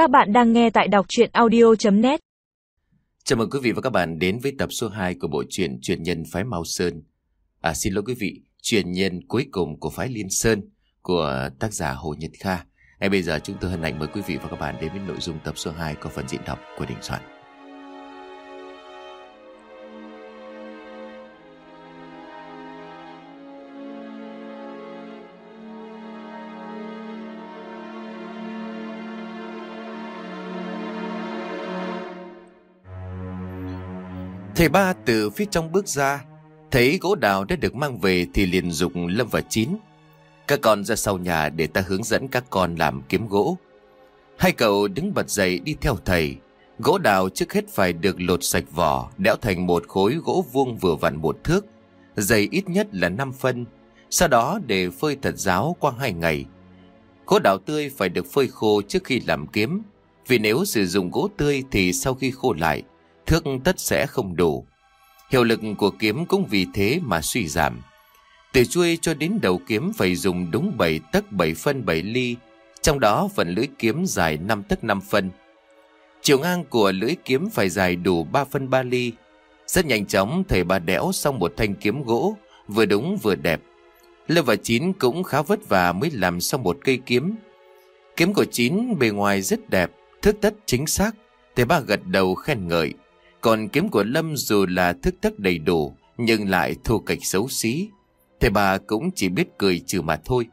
Các bạn đang nghe tại đọc chuyện audio.net Chào mừng quý vị và các bạn đến với tập số 2 của bộ truyện Truyền nhân phái Mao Sơn. À xin lỗi quý vị, truyền nhân cuối cùng của phái Liên Sơn của tác giả Hồ Nhật Kha. Ngay bây giờ chúng tôi hân hạnh mời quý vị và các bạn đến với nội dung tập số 2 của phần diễn đọc của Đình Soạn. Thầy ba từ phía trong bước ra, thấy gỗ đào đã được mang về thì liền dục Lâm và Chín. Các con ra sau nhà để ta hướng dẫn các con làm kiếm gỗ. Hai cậu đứng bật dậy đi theo thầy. Gỗ đào trước hết phải được lột sạch vỏ, đẽo thành một khối gỗ vuông vừa vặn một thước, dày ít nhất là 5 phân. Sau đó để phơi thật ráo qua hai ngày. Gỗ đào tươi phải được phơi khô trước khi làm kiếm, vì nếu sử dụng gỗ tươi thì sau khi khô lại, thước tất sẽ không đủ. Hiệu lực của kiếm cũng vì thế mà suy giảm. Từ chuôi cho đến đầu kiếm phải dùng đúng 7 tấc 7 phân 7 ly, trong đó phần lưỡi kiếm dài 5 tấc 5 phân. Chiều ngang của lưỡi kiếm phải dài đủ 3 phân 3 ly. Rất nhanh chóng thầy bà đẽo xong một thanh kiếm gỗ, vừa đúng vừa đẹp. Lê và Chín cũng khá vất vả mới làm xong một cây kiếm. Kiếm của Chín bề ngoài rất đẹp, thước tất chính xác. Thầy ba gật đầu khen ngợi. Còn kiếm của Lâm dù là thức tất đầy đủ nhưng lại thô kệch xấu xí. Thầy bà cũng chỉ biết cười trừ mà thôi.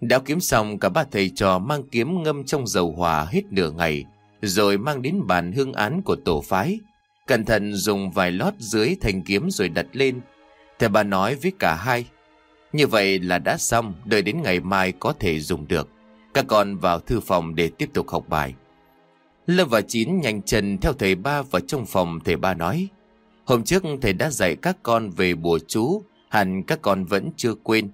Đáo kiếm xong cả ba thầy trò mang kiếm ngâm trong dầu hòa hết nửa ngày rồi mang đến bàn hương án của tổ phái. Cẩn thận dùng vài lót dưới thành kiếm rồi đặt lên. Thầy bà nói với cả hai. Như vậy là đã xong, đợi đến ngày mai có thể dùng được. Các con vào thư phòng để tiếp tục học bài. Lâm và Chín nhanh chân theo thầy ba vào trong phòng thầy ba nói. Hôm trước thầy đã dạy các con về bùa chú, hẳn các con vẫn chưa quên.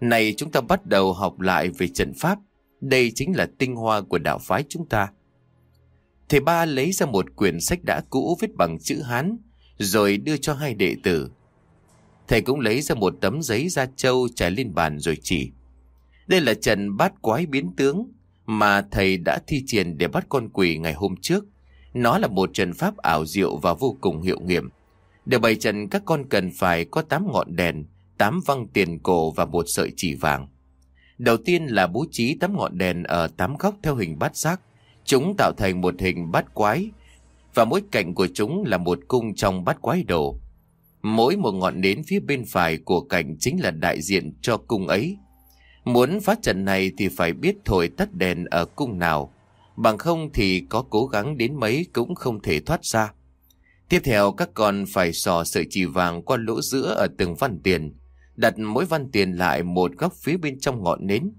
Này chúng ta bắt đầu học lại về trận pháp. Đây chính là tinh hoa của đạo phái chúng ta. Thầy ba lấy ra một quyển sách đã cũ viết bằng chữ Hán, rồi đưa cho hai đệ tử. Thầy cũng lấy ra một tấm giấy da trâu trải lên bàn rồi chỉ. Đây là trận bát quái biến tướng, mà thầy đã thi triển để bắt con quỷ ngày hôm trước. Nó là một trận pháp ảo diệu và vô cùng hiệu nghiệm. Để bày trận các con cần phải có 8 ngọn đèn, 8 văng tiền cổ và một sợi chỉ vàng. Đầu tiên là bố trí 8 ngọn đèn ở 8 góc theo hình bát giác. Chúng tạo thành một hình bát quái và mỗi cạnh của chúng là một cung trong bát quái đồ. Mỗi một ngọn nến phía bên phải của cảnh chính là đại diện cho cung ấy. Muốn phá trận này thì phải biết thổi tắt đèn ở cung nào, bằng không thì có cố gắng đến mấy cũng không thể thoát ra. Tiếp theo các con phải sò sợi chỉ vàng qua lỗ giữa ở từng văn tiền, đặt mỗi văn tiền lại một góc phía bên trong ngọn nến.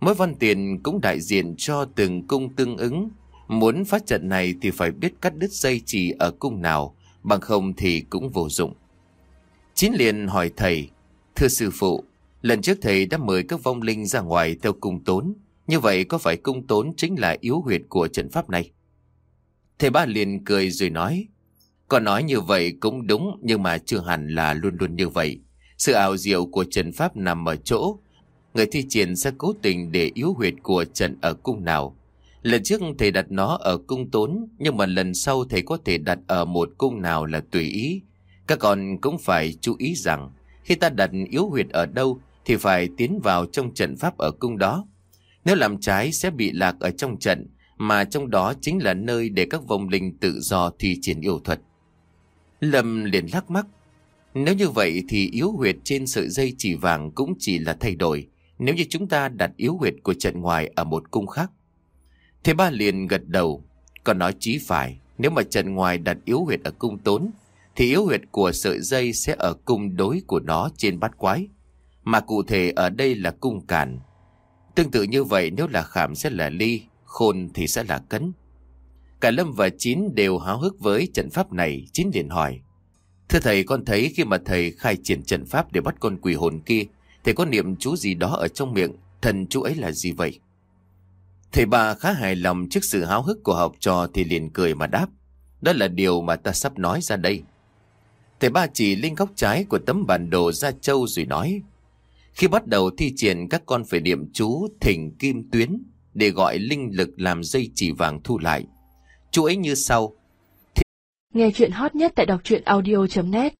Mỗi văn tiền cũng đại diện cho từng cung tương ứng. Muốn phá trận này thì phải biết cắt đứt dây chỉ ở cung nào, bằng không thì cũng vô dụng. Chín liền hỏi thầy, thưa sư phụ, Lần trước thầy đã mời các vong linh ra ngoài theo cung tốn. Như vậy có phải cung tốn chính là yếu huyệt của trận pháp này? Thầy ba liền cười rồi nói. Còn nói như vậy cũng đúng, nhưng mà chưa hẳn là luôn luôn như vậy. Sự ảo diệu của trận pháp nằm ở chỗ. Người thi triển sẽ cố tình để yếu huyệt của trận ở cung nào. Lần trước thầy đặt nó ở cung tốn, nhưng mà lần sau thầy có thể đặt ở một cung nào là tùy ý. Các con cũng phải chú ý rằng, khi ta đặt yếu huyệt ở đâu thì phải tiến vào trong trận pháp ở cung đó. Nếu làm trái sẽ bị lạc ở trong trận, mà trong đó chính là nơi để các vong linh tự do thi triển yêu thuật. Lâm liền lắc mắc. Nếu như vậy thì yếu huyệt trên sợi dây chỉ vàng cũng chỉ là thay đổi, nếu như chúng ta đặt yếu huyệt của trận ngoài ở một cung khác. Thế ba liền gật đầu, còn nói chí phải, nếu mà trận ngoài đặt yếu huyệt ở cung tốn, thì yếu huyệt của sợi dây sẽ ở cung đối của nó trên bát quái mà cụ thể ở đây là cung cản. Tương tự như vậy nếu là khảm sẽ là ly, khôn thì sẽ là cấn. Cả Lâm và Chín đều háo hức với trận pháp này, Chín liền hỏi. Thưa thầy, con thấy khi mà thầy khai triển trận pháp để bắt con quỷ hồn kia, thầy có niệm chú gì đó ở trong miệng, thần chú ấy là gì vậy? Thầy bà khá hài lòng trước sự háo hức của học trò thì liền cười mà đáp. Đó là điều mà ta sắp nói ra đây. Thầy ba chỉ lên góc trái của tấm bản đồ ra châu rồi nói. Khi bắt đầu thi triển, các con phải niệm chú thỉnh kim tuyến. để gọi linh lực làm dây chỉ vàng thu lại. Chú ấy như sau. Nghe chuyện hot nhất tại đọc truyện audio.net